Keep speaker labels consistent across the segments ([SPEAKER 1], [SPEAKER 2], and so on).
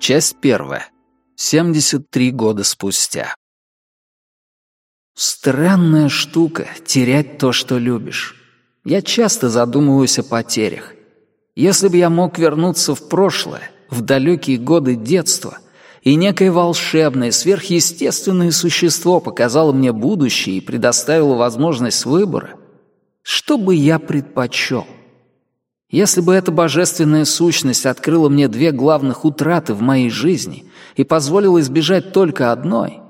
[SPEAKER 1] Часть первая. 73 года спустя. Странная штука — терять то, что любишь. Я часто задумываюсь о потерях. Если бы я мог вернуться в прошлое, в далекие годы детства, и некое волшебное, сверхъестественное существо показало мне будущее и предоставило возможность выбора, что бы я предпочел — если бы эта божественная сущность открыла мне две главных утраты в моей жизни и позволила избежать только одной,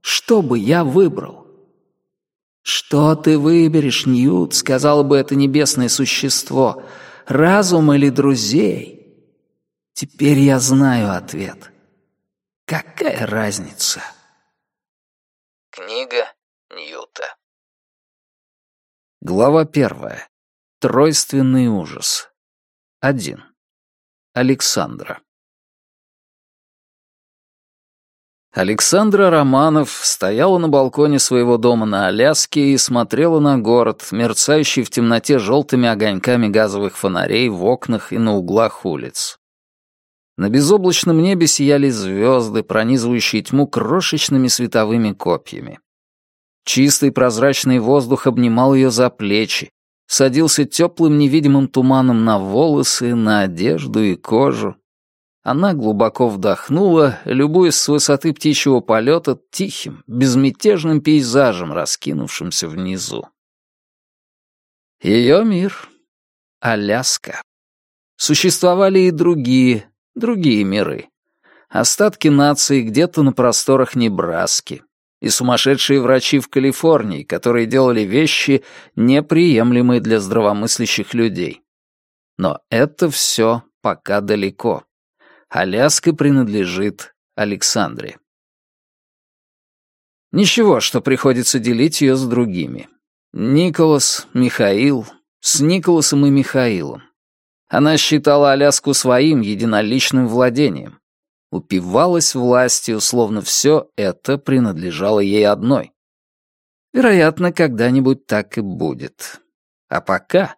[SPEAKER 1] что бы я выбрал? «Что ты выберешь, Ньют?» — сказала бы это небесное существо. «Разум или друзей?» Теперь я знаю ответ. Какая разница?
[SPEAKER 2] Книга Ньюта
[SPEAKER 1] Глава первая Тройственный ужас. Один. Александра. Александра Романов стояла на балконе своего дома на Аляске и смотрела на город, мерцающий в темноте желтыми огоньками газовых фонарей в окнах и на углах улиц. На безоблачном небе сияли звезды, пронизывающие тьму крошечными световыми копьями. Чистый прозрачный воздух обнимал ее за плечи, садился теплым невидимым туманом на волосы, на одежду и кожу. Она глубоко вдохнула, любуясь с высоты птичьего полета тихим, безмятежным пейзажем, раскинувшимся внизу. Ее мир — Аляска. Существовали и другие, другие миры. Остатки нации где-то на просторах Небраски, и сумасшедшие врачи в Калифорнии, которые делали вещи, неприемлемые для здравомыслящих людей. Но это все пока далеко. Аляска принадлежит Александре. Ничего, что приходится делить ее с другими. Николас, Михаил, с Николасом и Михаилом. Она считала Аляску своим единоличным владением упивалась властью, словно все это принадлежало ей одной. Вероятно, когда-нибудь так и будет. А пока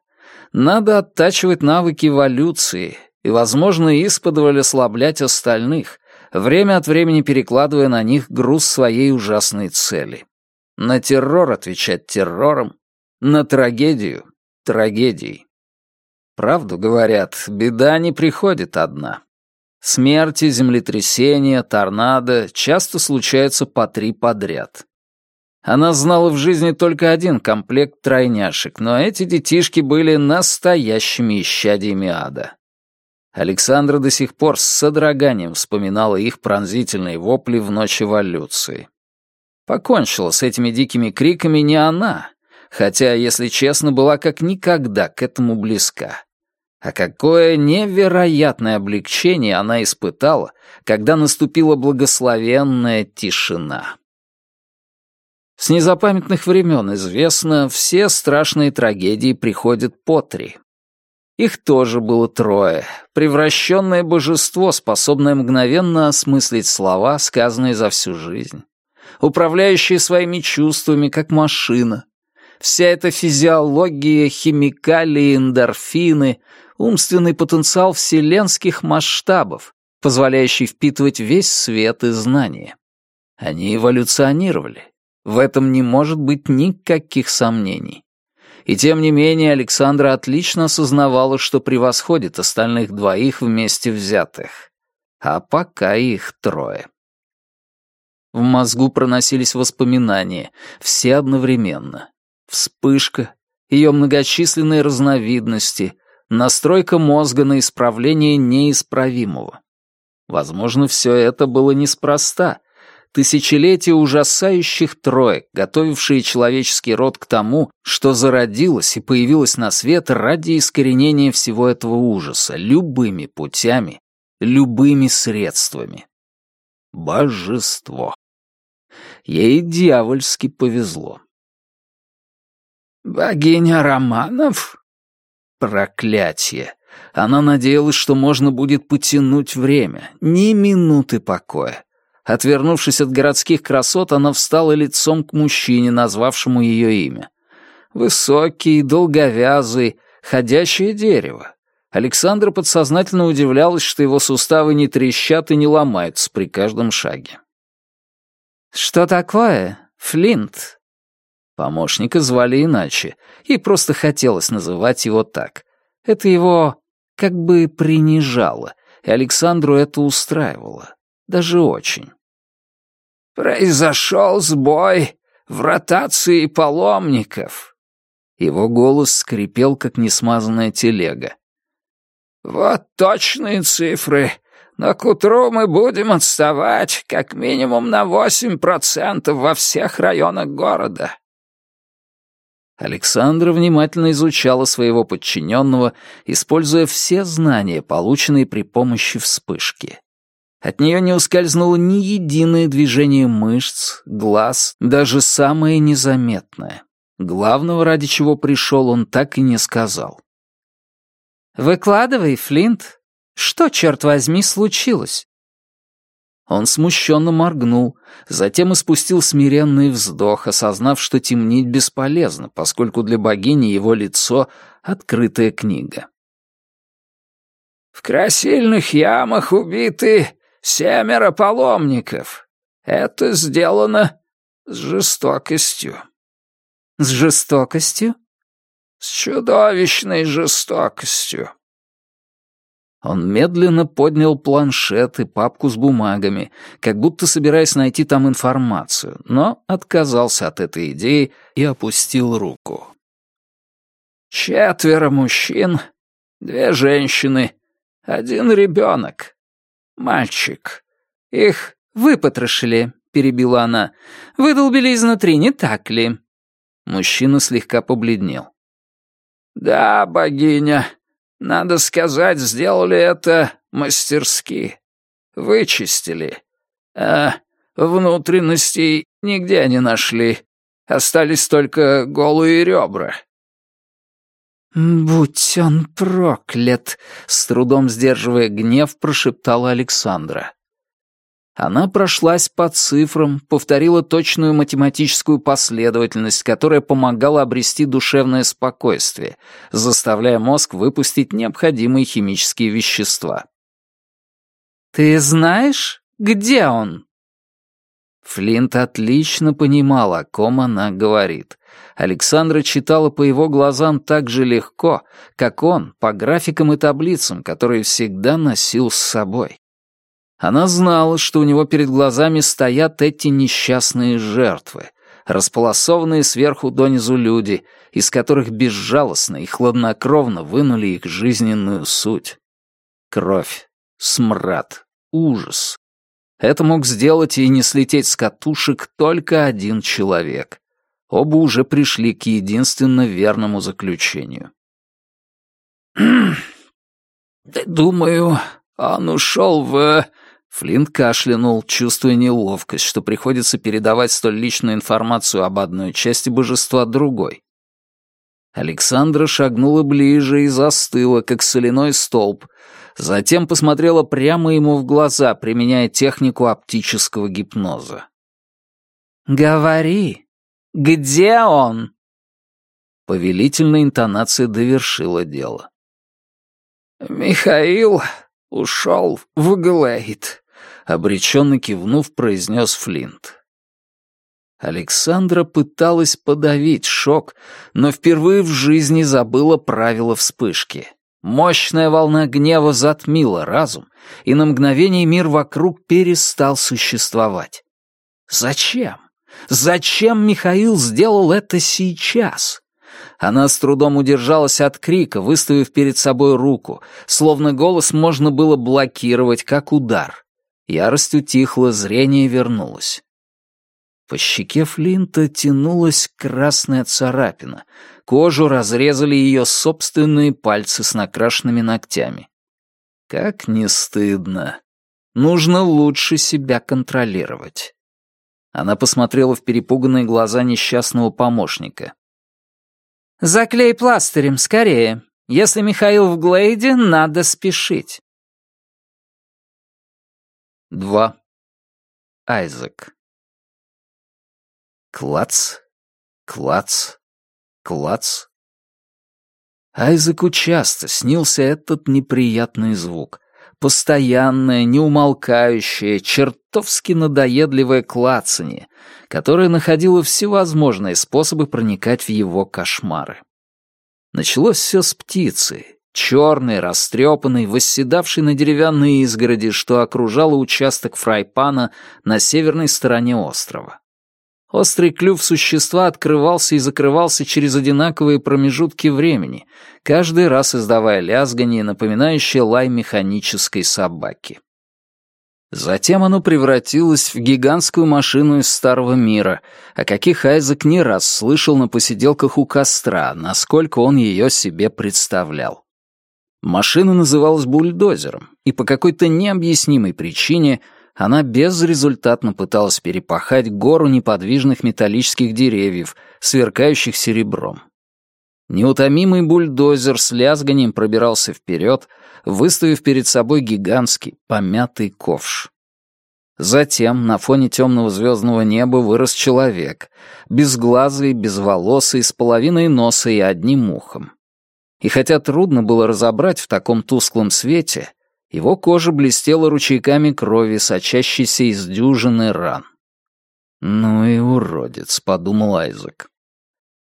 [SPEAKER 1] надо оттачивать навыки эволюции и, возможно, исподволь ослаблять остальных, время от времени перекладывая на них груз своей ужасной цели. На террор отвечать террором, на трагедию — трагедией. Правду говорят, беда не приходит одна. Смерти, землетрясения, торнадо часто случаются по три подряд. Она знала в жизни только один комплект тройняшек, но эти детишки были настоящими исчадиями ада. Александра до сих пор с содроганием вспоминала их пронзительные вопли в ночь эволюции. Покончила с этими дикими криками не она, хотя, если честно, была как никогда к этому близка. А какое невероятное облегчение она испытала, когда наступила благословенная тишина. С незапамятных времен известно, все страшные трагедии приходят по три. Их тоже было трое, превращенное божество, способное мгновенно осмыслить слова, сказанные за всю жизнь, управляющее своими чувствами, как машина. Вся эта физиология, химикалии, эндорфины — умственный потенциал вселенских масштабов, позволяющий впитывать весь свет и знания. Они эволюционировали. В этом не может быть никаких сомнений. И тем не менее Александра отлично осознавала, что превосходит остальных двоих вместе взятых. А пока их трое. В мозгу проносились воспоминания, все одновременно. Вспышка, ее многочисленные разновидности, настройка мозга на исправление неисправимого. Возможно, все это было неспроста. Тысячелетия ужасающих троек, готовившие человеческий род к тому, что зародилось и появилось на свет ради искоренения всего этого ужаса, любыми путями, любыми средствами. Божество. Ей дьявольски повезло. «Богиня Романов?» Проклятие! Она надеялась, что можно будет потянуть время. Ни минуты покоя. Отвернувшись от городских красот, она встала лицом к мужчине, назвавшему ее имя. Высокий, долговязый, ходящее дерево. Александра подсознательно удивлялась, что его суставы не трещат и не ломаются при каждом шаге.
[SPEAKER 2] «Что такое, Флинт?»
[SPEAKER 1] Помощника звали иначе. и просто хотелось называть его так. Это его как бы принижало, и Александру это устраивало. Даже очень.
[SPEAKER 3] «Произошел сбой в ротации паломников».
[SPEAKER 1] Его голос скрипел, как несмазанная телега.
[SPEAKER 3] «Вот точные цифры. Но к утру мы будем отставать как минимум на 8% во всех районах города.
[SPEAKER 1] Александра внимательно изучала своего подчиненного, используя все знания, полученные при помощи вспышки. От нее не ускользнуло ни единое движение мышц, глаз, даже самое незаметное. Главного, ради чего пришел, он так и не сказал.
[SPEAKER 2] «Выкладывай, Флинт. Что, черт возьми, случилось?»
[SPEAKER 1] Он смущенно моргнул, затем испустил смиренный вздох, осознав, что темнить бесполезно, поскольку для богини его лицо — открытая книга.
[SPEAKER 3] «В красильных ямах убиты семеро паломников. Это сделано с жестокостью».
[SPEAKER 2] «С жестокостью?»
[SPEAKER 3] «С чудовищной жестокостью»,
[SPEAKER 1] он медленно поднял планшет и папку с бумагами, как будто собираясь найти там информацию, но отказался от этой идеи и опустил руку.
[SPEAKER 3] «Четверо мужчин, две женщины, один ребенок, мальчик. Их
[SPEAKER 2] выпотрошили», — перебила она. «Выдолбили изнутри, не так ли?»
[SPEAKER 1] Мужчина слегка побледнел.
[SPEAKER 3] «Да, богиня», надо сказать, сделали это мастерски. Вычистили. А внутренностей нигде не нашли. Остались только голые ребра.
[SPEAKER 2] «Будь он проклят!» — с трудом сдерживая гнев, прошептала Александра.
[SPEAKER 1] Она прошлась по цифрам, повторила точную математическую последовательность, которая помогала обрести душевное спокойствие, заставляя мозг выпустить необходимые химические вещества.
[SPEAKER 2] «Ты знаешь, где он?»
[SPEAKER 1] Флинт отлично понимал, о ком она говорит. Александра читала по его глазам так же легко, как он по графикам и таблицам, которые всегда носил с собой. Она знала, что у него перед глазами стоят эти несчастные жертвы, располосованные сверху донизу люди, из которых безжалостно и хладнокровно вынули их жизненную суть. Кровь, смрад, ужас. Это мог сделать и не слететь с катушек только один человек. Оба уже пришли к единственно верному заключению.
[SPEAKER 3] «Думаю, он ушел в...»
[SPEAKER 1] Флинт кашлянул, чувствуя неловкость, что приходится передавать столь личную информацию об одной части божества другой. Александра шагнула ближе и застыла, как соляной столб, затем посмотрела прямо ему в глаза, применяя технику оптического гипноза.
[SPEAKER 2] «Говори, где он?»
[SPEAKER 1] Повелительная интонация довершила дело.
[SPEAKER 3] «Михаил «Ушел в Глэйд», —
[SPEAKER 1] обреченно кивнув, произнес Флинт. Александра пыталась подавить шок, но впервые в жизни забыла правила вспышки. Мощная волна гнева затмила разум, и на мгновение мир вокруг перестал существовать. Зачем? Зачем Михаил сделал это сейчас? Она с трудом удержалась от крика, выставив перед собой руку, словно голос можно было блокировать, как удар. Ярость утихла, зрение вернулось. По щеке Флинта тянулась красная царапина. Кожу разрезали ее собственные пальцы с накрашенными ногтями. Как не стыдно. Нужно лучше себя контролировать. Она посмотрела в перепуганные глаза несчастного помощника.
[SPEAKER 2] «Заклей пластырем скорее. Если Михаил в Глейде, надо спешить».
[SPEAKER 1] Два. Айзек. Клац, клац, клац. Айзеку часто снился этот неприятный звук — постоянное, неумолкающее, чертовски надоедливое клацанье, которое находило всевозможные способы проникать в его кошмары. Началось все с птицы, черной, растрепанной, восседавшей на деревянной изгороди, что окружала участок фрайпана на северной стороне острова. Острый клюв существа открывался и закрывался через одинаковые промежутки времени, каждый раз издавая лязганье, напоминающее лай механической собаки. Затем оно превратилось в гигантскую машину из старого мира, о каких Айзек не раз слышал на посиделках у костра, насколько он ее себе представлял. Машина называлась бульдозером, и по какой-то необъяснимой причине — она безрезультатно пыталась перепахать гору неподвижных металлических деревьев, сверкающих серебром. Неутомимый бульдозер с лязганием пробирался вперед, выставив перед собой гигантский, помятый ковш. Затем на фоне темного звездного неба вырос человек, безглазый, безволосый, с половиной носа и одним ухом. И хотя трудно было разобрать в таком тусклом свете, его кожа блестела ручейками крови, сочащейся из дюжины ран. «Ну и уродец», — подумал Айзек.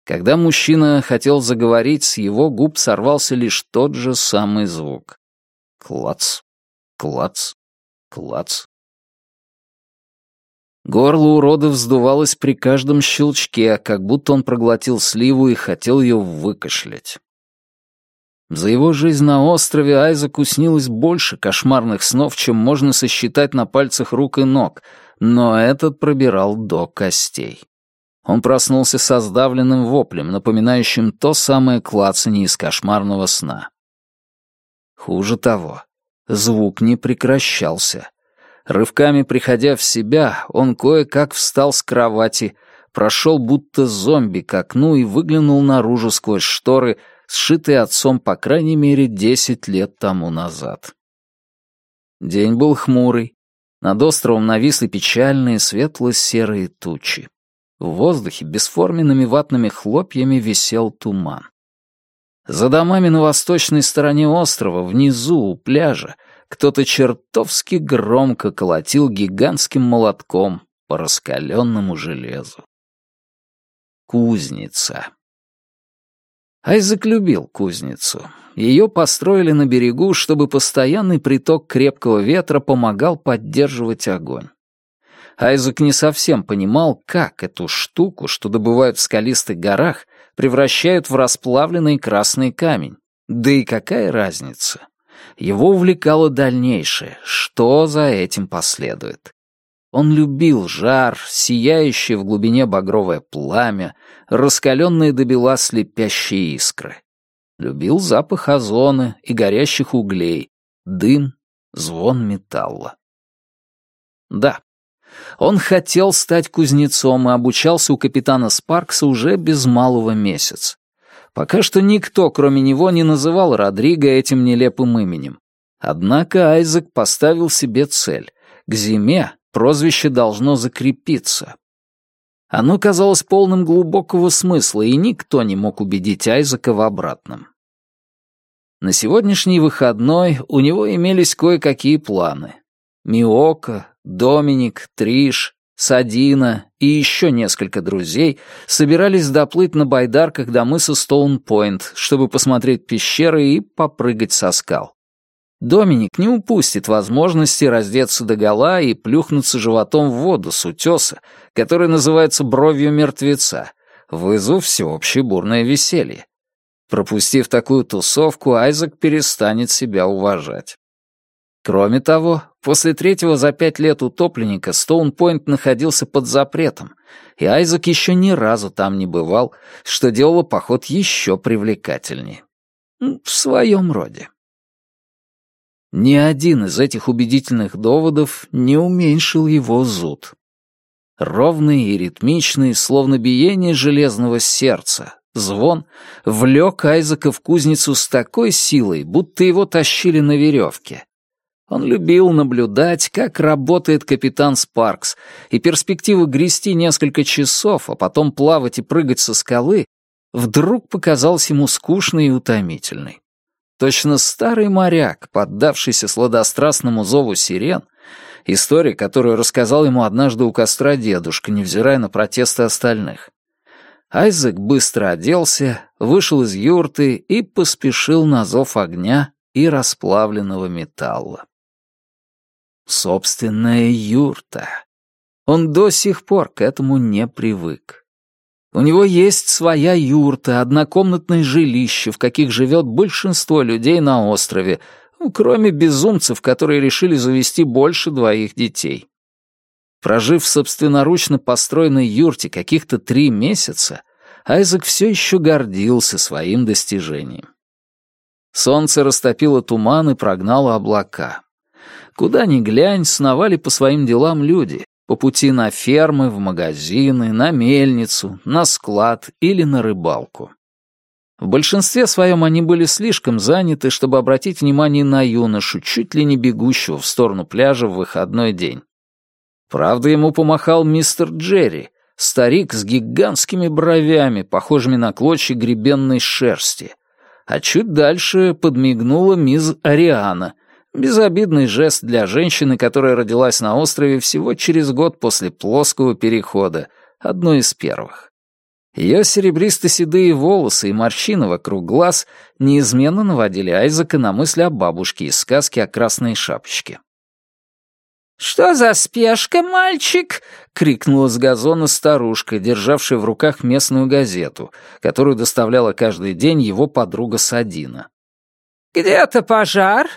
[SPEAKER 1] Когда мужчина хотел заговорить, с его губ сорвался лишь тот же самый звук. Клац, клац, клац. Горло урода вздувалось при каждом щелчке, как будто он проглотил сливу и хотел ее выкашлять. За его жизнь на острове Айзеку уснилось больше кошмарных снов, чем можно сосчитать на пальцах рук и ног, но этот пробирал до костей. Он проснулся со сдавленным воплем, напоминающим то самое клацанье из кошмарного сна. Хуже того, звук не прекращался. Рывками приходя в себя, он кое-как встал с кровати, прошел будто зомби к окну и выглянул наружу сквозь шторы, сшитый отцом по крайней мере 10 лет тому назад. День был хмурый. Над островом нависли печальные светло-серые тучи. В воздухе бесформенными ватными хлопьями висел туман. За домами на восточной стороне острова, внизу, у пляжа, кто-то чертовски громко колотил гигантским молотком по раскаленному железу. Кузница. Айзек любил кузницу. Ее построили на берегу, чтобы постоянный приток крепкого ветра помогал поддерживать огонь. Айзек не совсем понимал, как эту штуку, что добывают в скалистых горах, превращают в расплавленный красный камень. Да и какая разница? Его увлекало дальнейшее, что за этим последует. Он любил жар, сияющее в глубине багровое пламя, раскаленные до бела слепящие искры. Любил запах озона и горящих углей, дым, звон металла. Да, он хотел стать кузнецом и обучался у капитана Спаркса уже без малого месяц. Пока что никто, кроме него, не называл Родриго этим нелепым именем. Однако Айзек поставил себе цель — к зиме Прозвище должно закрепиться. Оно казалось полным глубокого смысла, и никто не мог убедить Айзека в обратном. На сегодняшний выходной у него имелись кое-какие планы. Миока, Доминик, Триш, Садина и еще несколько друзей собирались доплыть на байдарках до мыса Стоун-Пойнт, чтобы посмотреть пещеры и попрыгать со скал. Доминик не упустит возможности раздеться догола и плюхнуться животом в воду с утеса, который называется бровью мертвеца, вызвав всеобщее бурное веселье. Пропустив такую тусовку, Айзек перестанет себя уважать. Кроме того, после третьего за пять лет утопленника Стоунпойнт находился под запретом, и Айзек еще ни разу там не бывал, что делало поход еще привлекательнее. В своем роде. Ни один из этих убедительных доводов не уменьшил его зуд. Ровный и ритмичный, словно биение железного сердца, звон влек Айзека в кузницу с такой силой, будто его тащили на веревке. Он любил наблюдать, как работает капитан Спаркс, и перспектива грести несколько часов, а потом плавать и прыгать со скалы, вдруг показалась ему скучной и утомительной. Точно старый моряк, поддавшийся сладострастному зову сирен, история, которую рассказал ему однажды у костра дедушка, невзирая на протесты остальных. Айзек быстро оделся, вышел из юрты и поспешил на зов огня и расплавленного металла. Собственная юрта. Он до сих пор к этому не привык. У него есть своя юрта, однокомнатное жилище, в каких живет большинство людей на острове, ну, кроме безумцев, которые решили завести больше двоих детей. Прожив в собственноручно построенной юрте каких-то три месяца, Айзек все еще гордился своим достижением. Солнце растопило туман и прогнало облака. Куда ни глянь, сновали по своим делам люди, по пути на фермы, в магазины, на мельницу, на склад или на рыбалку. В большинстве своем они были слишком заняты, чтобы обратить внимание на юношу, чуть ли не бегущего в сторону пляжа в выходной день. Правда, ему помахал мистер Джерри, старик с гигантскими бровями, похожими на клочья гребенной шерсти. А чуть дальше подмигнула мисс Ариана, Безобидный жест для женщины, которая родилась на острове всего через год после плоского перехода, одной из первых. Ее серебристо-седые волосы и морщины вокруг глаз неизменно наводили Айзека на мысли о бабушке из сказки о красной шапочке.
[SPEAKER 3] «Что за спешка, мальчик?» — крикнула с газона старушка, державшая в руках местную газету, которую доставляла каждый день его подруга Садина. «Где-то пожар,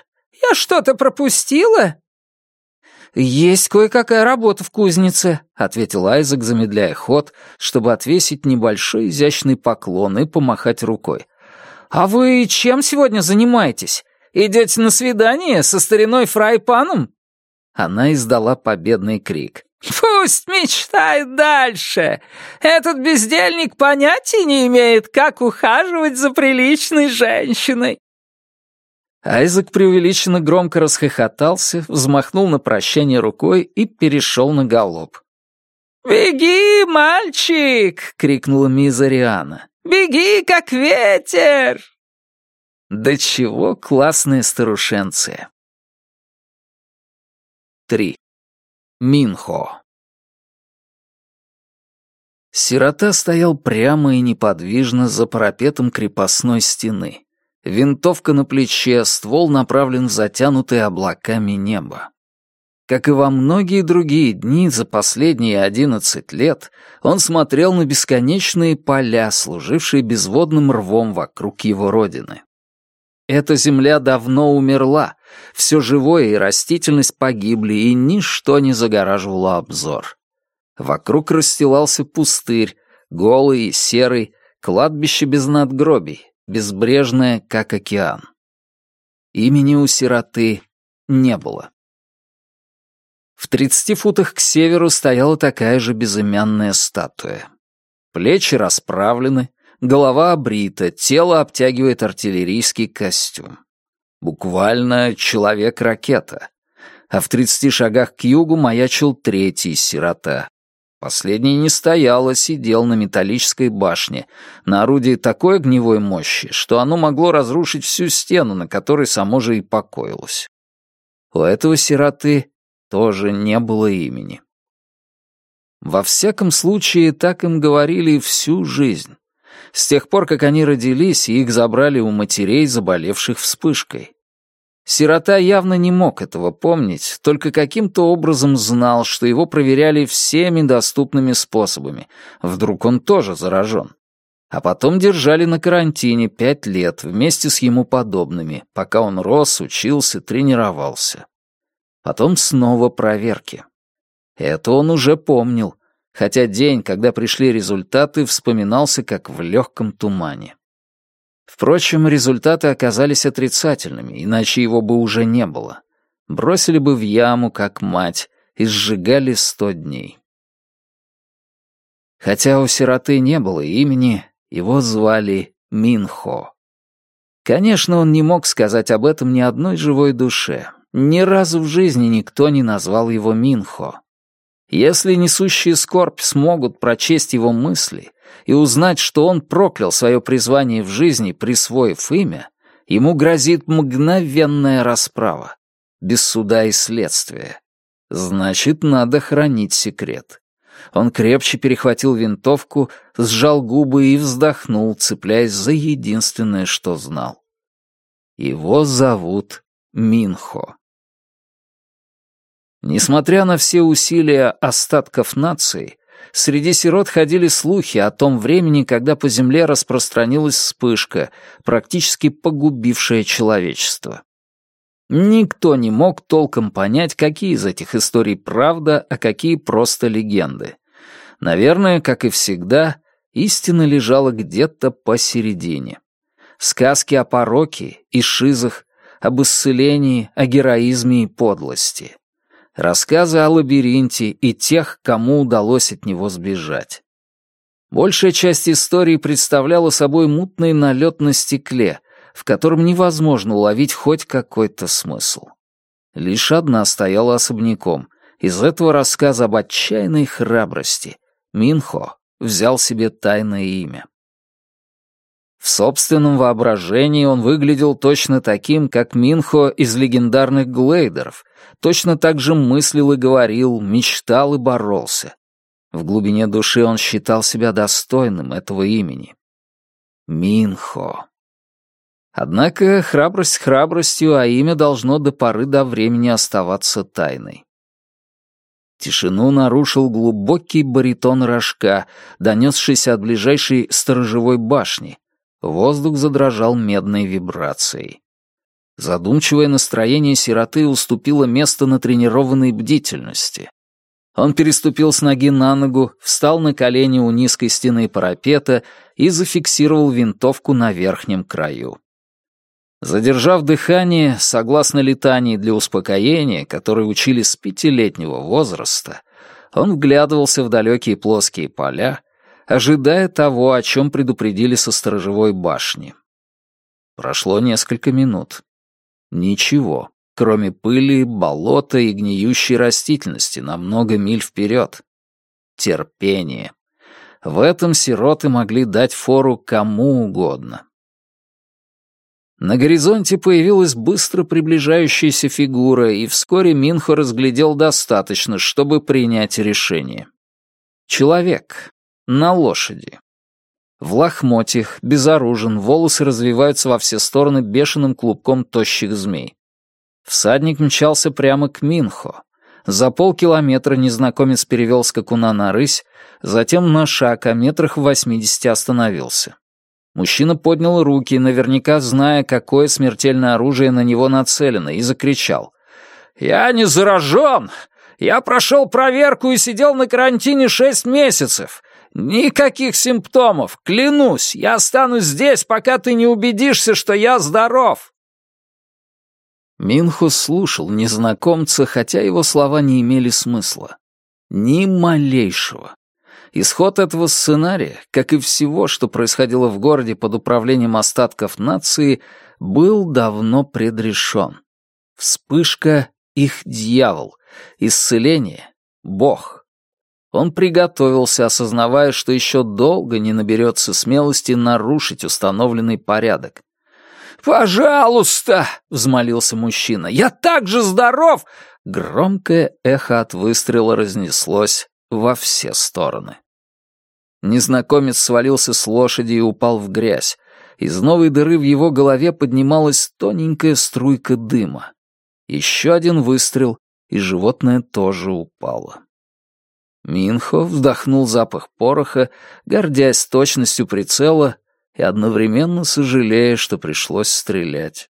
[SPEAKER 3] я что-то пропустила?»
[SPEAKER 1] «Есть кое-какая работа в кузнице», — ответил Айзек, замедляя ход, чтобы отвесить небольшой изящный поклон и помахать рукой. «А вы чем сегодня занимаетесь? Идете на свидание со стариной Фрайпаном?» Она издала победный крик.
[SPEAKER 3] «Пусть мечтает дальше! Этот бездельник понятия не имеет, как ухаживать за приличной женщиной!»
[SPEAKER 1] Айзек преувеличенно громко расхохотался, взмахнул на прощание рукой и перешел на галоп.
[SPEAKER 3] «Беги, мальчик!» — крикнула Мизариана. «Беги, как ветер!»
[SPEAKER 1] Да чего классные старушенцы! Три. Минхо Сирота стоял прямо и неподвижно за парапетом крепостной стены. Винтовка на плече, ствол направлен в затянутые облаками небо. Как и во многие другие дни за последние одиннадцать лет, он смотрел на бесконечные поля, служившие безводным рвом вокруг его родины. Эта земля давно умерла, все живое и растительность погибли, и ничто не загораживало обзор. Вокруг расстилался пустырь, голый и серый, кладбище без надгробий, безбрежное, как океан. Имени у сироты не было. В 30 футах к северу стояла такая же безымянная статуя. Плечи расправлены, голова обрита, тело обтягивает артиллерийский костюм. Буквально человек-ракета. А в 30 шагах к югу маячил третий сирота, Последняя не стояла, сидел на металлической башне, на орудии такой огневой мощи, что оно могло разрушить всю стену, на которой само же и покоилось. У этого сироты тоже не было имени. Во всяком случае, так им говорили всю жизнь. С тех пор, как они родились, и их забрали у матерей, заболевших вспышкой. Сирота явно не мог этого помнить, только каким-то образом знал, что его проверяли всеми доступными способами. Вдруг он тоже заражен. А потом держали на карантине пять лет вместе с ему подобными, пока он рос, учился, тренировался. Потом снова проверки. Это он уже помнил, хотя день, когда пришли результаты, вспоминался как в легком тумане. Впрочем, результаты оказались отрицательными, иначе его бы уже не было. Бросили бы в яму, как мать, и сжигали сто дней. Хотя у сироты не было имени, его звали Минхо. Конечно, он не мог сказать об этом ни одной живой душе. Ни разу в жизни никто не назвал его Минхо. Если несущие скорбь смогут прочесть его мысли — и узнать, что он проклял свое призвание в жизни, присвоив имя, ему грозит мгновенная расправа, без суда и следствия. Значит, надо хранить секрет. Он крепче перехватил винтовку, сжал губы и вздохнул, цепляясь за единственное, что знал. Его зовут Минхо. Несмотря на все усилия остатков нации, Среди сирот ходили слухи о том времени, когда по Земле распространилась вспышка, практически погубившая человечество. Никто не мог толком понять, какие из этих историй правда, а какие просто легенды. Наверное, как и всегда, истина лежала где-то посередине. Сказки о пороке и шизах, об исцелении, о героизме и подлости — рассказы о лабиринте и тех, кому удалось от него сбежать. Большая часть истории представляла собой мутный налет на стекле, в котором невозможно уловить хоть какой-то смысл. Лишь одна стояла особняком. Из этого рассказа об отчаянной храбрости Минхо взял себе тайное имя. В собственном воображении он выглядел точно таким, как Минхо из легендарных глейдеров, точно так же мыслил и говорил, мечтал и боролся. В глубине души он считал себя достойным этого имени. Минхо. Однако храбрость храбростью, а имя должно до поры до времени оставаться тайной. Тишину нарушил глубокий баритон рожка, донесшийся от ближайшей сторожевой башни, Воздух задрожал медной вибрацией. Задумчивое настроение сироты уступило место натренированной бдительности. Он переступил с ноги на ногу, встал на колени у низкой стены парапета и зафиксировал винтовку на верхнем краю. Задержав дыхание, согласно летании для успокоения, которые учили с пятилетнего возраста, он вглядывался в далекие плоские поля, ожидая того, о чем предупредили со сторожевой башни. Прошло несколько минут. Ничего, кроме пыли, болота и гниющей растительности на много миль вперед. Терпение. В этом сироты могли дать фору кому угодно. На горизонте появилась быстро приближающаяся фигура, и вскоре Минхо разглядел достаточно, чтобы принять решение. Человек, на лошади. В лохмотьях, безоружен, волосы развиваются во все стороны бешеным клубком тощих змей. Всадник мчался прямо к Минхо. За полкилометра незнакомец перевел скакуна на рысь, затем на шаг, а метрах в восьмидесяти остановился. Мужчина поднял руки, наверняка зная, какое смертельное оружие на него нацелено, и закричал. «Я не заражен! Я прошел проверку и сидел на карантине шесть месяцев! Никаких симптомов, клянусь, я останусь здесь, пока ты не убедишься, что я здоров. Минхус слушал незнакомца, хотя его слова не имели смысла. Ни малейшего. Исход этого сценария, как и всего, что происходило в городе под управлением остатков нации, был давно предрешен. Вспышка — их дьявол, исцеление — Бог. Он приготовился, осознавая, что еще долго не наберется смелости нарушить установленный порядок. «Пожалуйста!» — взмолился мужчина. «Я так же здоров!» Громкое эхо от выстрела разнеслось во все стороны. Незнакомец свалился с лошади и упал в грязь. Из новой дыры в его голове поднималась тоненькая струйка дыма. Еще один выстрел, и животное тоже упало. Минхо вздохнул запах пороха, гордясь точностью прицела и одновременно сожалея, что пришлось стрелять.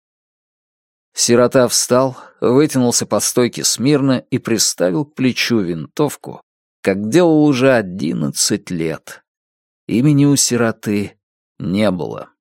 [SPEAKER 1] Сирота встал, вытянулся по стойке смирно и приставил к плечу винтовку, как делал уже одиннадцать лет. Имени у сироты не было.